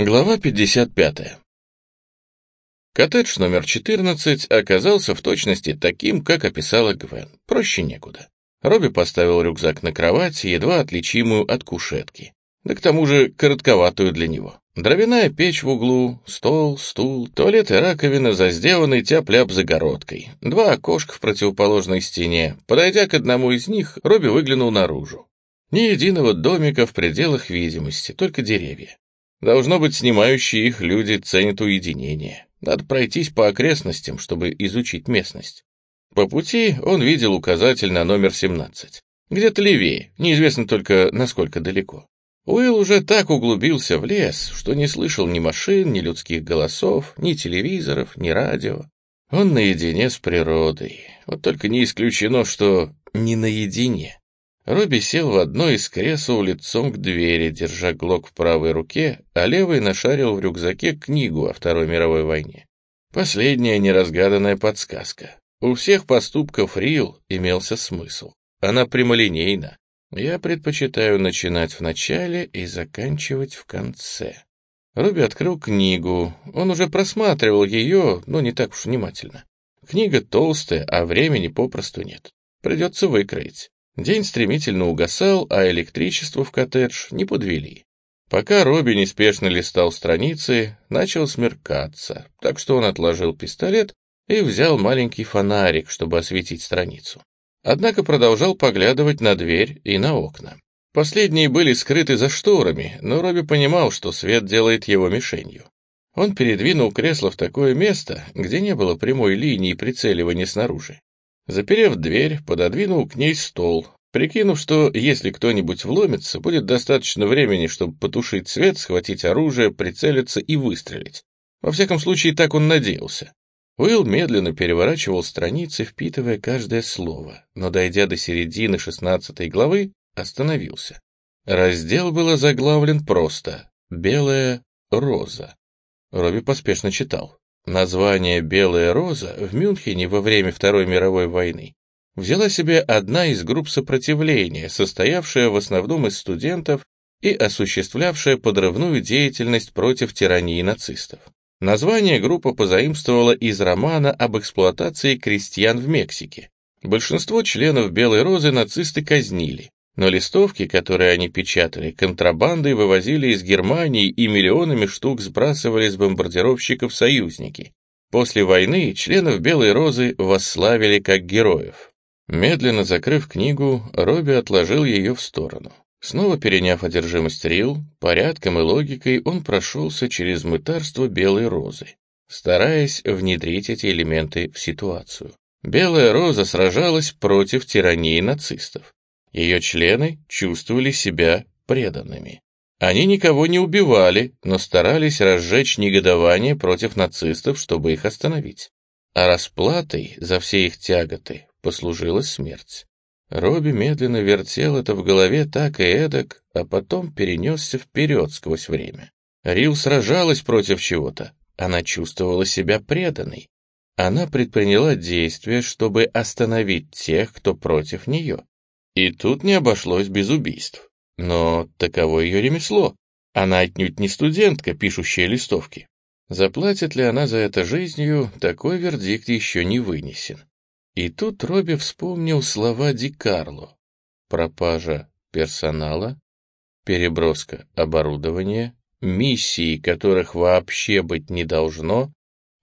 Глава 55. Коттедж номер 14 оказался в точности таким, как описала Гвен. Проще некуда. Робби поставил рюкзак на кровать, едва отличимую от кушетки. Да к тому же коротковатую для него. Дровяная печь в углу, стол, стул, туалет и раковина за сделанной тяп-ляп загородкой. Два окошка в противоположной стене. Подойдя к одному из них, Робби выглянул наружу. Ни единого домика в пределах видимости, только деревья. Должно быть, снимающие их люди ценят уединение. Надо пройтись по окрестностям, чтобы изучить местность. По пути он видел указатель на номер 17. Где-то левее, неизвестно только, насколько далеко. Уилл уже так углубился в лес, что не слышал ни машин, ни людских голосов, ни телевизоров, ни радио. Он наедине с природой. Вот только не исключено, что не наедине. Робби сел в одно из кресел лицом к двери, держа глок в правой руке, а левой нашарил в рюкзаке книгу о Второй мировой войне. Последняя неразгаданная подсказка. У всех поступков Рил имелся смысл. Она прямолинейна. Я предпочитаю начинать в начале и заканчивать в конце. Робби открыл книгу. Он уже просматривал ее, но не так уж внимательно. Книга толстая, а времени попросту нет. Придется выкроить. День стремительно угасал, а электричество в коттедж не подвели. Пока Робби неспешно листал страницы, начал смеркаться, так что он отложил пистолет и взял маленький фонарик, чтобы осветить страницу. Однако продолжал поглядывать на дверь и на окна. Последние были скрыты за шторами, но Робби понимал, что свет делает его мишенью. Он передвинул кресло в такое место, где не было прямой линии прицеливания снаружи. Заперев дверь, пододвинул к ней стол, прикинув, что если кто-нибудь вломится, будет достаточно времени, чтобы потушить свет, схватить оружие, прицелиться и выстрелить. Во всяком случае, так он надеялся. Уилл медленно переворачивал страницы, впитывая каждое слово, но, дойдя до середины шестнадцатой главы, остановился. Раздел был заглавлен просто «Белая роза». Робби поспешно читал. Название «Белая роза» в Мюнхене во время Второй мировой войны взяла себе одна из групп сопротивления, состоявшая в основном из студентов и осуществлявшая подрывную деятельность против тирании нацистов. Название группа позаимствовала из романа об эксплуатации крестьян в Мексике. Большинство членов «Белой розы» нацисты казнили, но листовки, которые они печатали, контрабандой вывозили из Германии и миллионами штук сбрасывали с бомбардировщиков союзники. После войны членов «Белой розы» восславили как героев. Медленно закрыв книгу, Робби отложил ее в сторону. Снова переняв одержимость Рил, порядком и логикой он прошелся через мытарство Белой Розы, стараясь внедрить эти элементы в ситуацию. Белая Роза сражалась против тирании нацистов. Ее члены чувствовали себя преданными. Они никого не убивали, но старались разжечь негодование против нацистов, чтобы их остановить. А расплатой за все их тяготы послужила смерть. Робби медленно вертел это в голове так и эдак, а потом перенесся вперед сквозь время. Рил сражалась против чего-то. Она чувствовала себя преданной. Она предприняла действия, чтобы остановить тех, кто против нее. И тут не обошлось без убийств. Но таково ее ремесло. Она отнюдь не студентка, пишущая листовки. Заплатит ли она за это жизнью, такой вердикт еще не вынесен. И тут Робби вспомнил слова Ди Карло. Пропажа персонала, переброска оборудования, миссии, которых вообще быть не должно,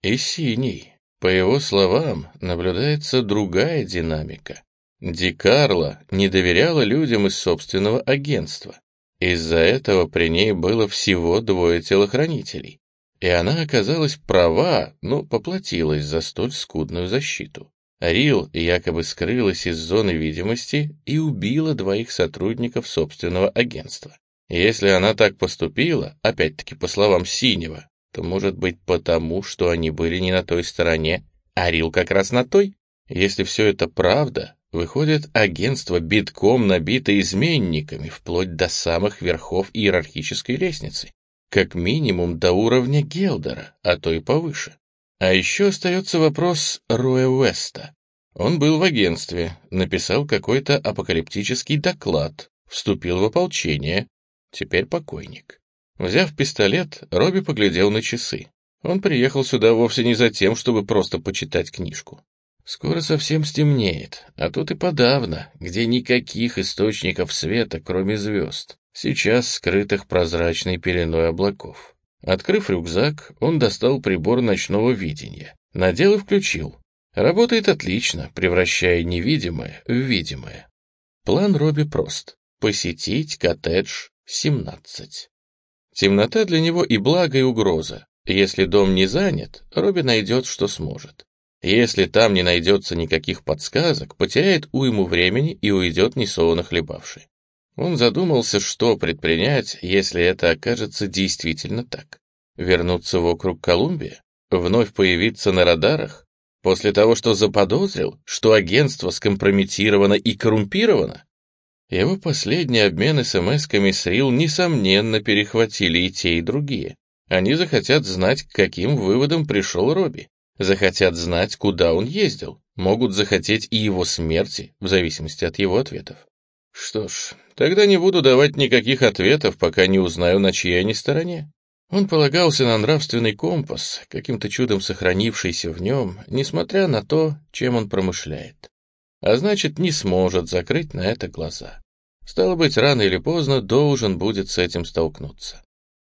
и синий. По его словам, наблюдается другая динамика. Ди Карло не доверяла людям из собственного агентства. Из-за этого при ней было всего двое телохранителей. И она оказалась права, но поплатилась за столь скудную защиту. Рил якобы скрылась из зоны видимости и убила двоих сотрудников собственного агентства. Если она так поступила, опять-таки по словам Синего, то может быть потому, что они были не на той стороне, а Рил как раз на той? Если все это правда, Выходит, агентство битком набито изменниками, вплоть до самых верхов иерархической лестницы. Как минимум до уровня Гелдера, а то и повыше. А еще остается вопрос Роя Уэста. Он был в агентстве, написал какой-то апокалиптический доклад, вступил в ополчение, теперь покойник. Взяв пистолет, Робби поглядел на часы. Он приехал сюда вовсе не за тем, чтобы просто почитать книжку. Скоро совсем стемнеет, а тут и подавно, где никаких источников света, кроме звезд, сейчас скрытых прозрачной пеленой облаков. Открыв рюкзак, он достал прибор ночного видения, надел и включил. Работает отлично, превращая невидимое в видимое. План Робби прост — посетить коттедж 17. Темнота для него и благо, и угроза. Если дом не занят, Робби найдет, что сможет. Если там не найдется никаких подсказок, потеряет уйму времени и уйдет несолоно хлебавший. Он задумался, что предпринять, если это окажется действительно так. Вернуться в округ Колумбия? Вновь появиться на радарах? После того, что заподозрил, что агентство скомпрометировано и коррумпировано? Его последний обмен смс-ками с Рил, несомненно, перехватили и те, и другие. Они захотят знать, к каким выводам пришел Робби захотят знать, куда он ездил, могут захотеть и его смерти, в зависимости от его ответов. Что ж, тогда не буду давать никаких ответов, пока не узнаю, на чьей они стороне. Он полагался на нравственный компас, каким-то чудом сохранившийся в нем, несмотря на то, чем он промышляет. А значит, не сможет закрыть на это глаза. Стало быть, рано или поздно должен будет с этим столкнуться.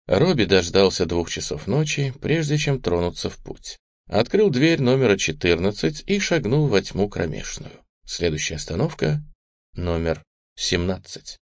Робби дождался двух часов ночи, прежде чем тронуться в путь открыл дверь номера 14 и шагнул во тьму кромешную. Следующая остановка — номер 17.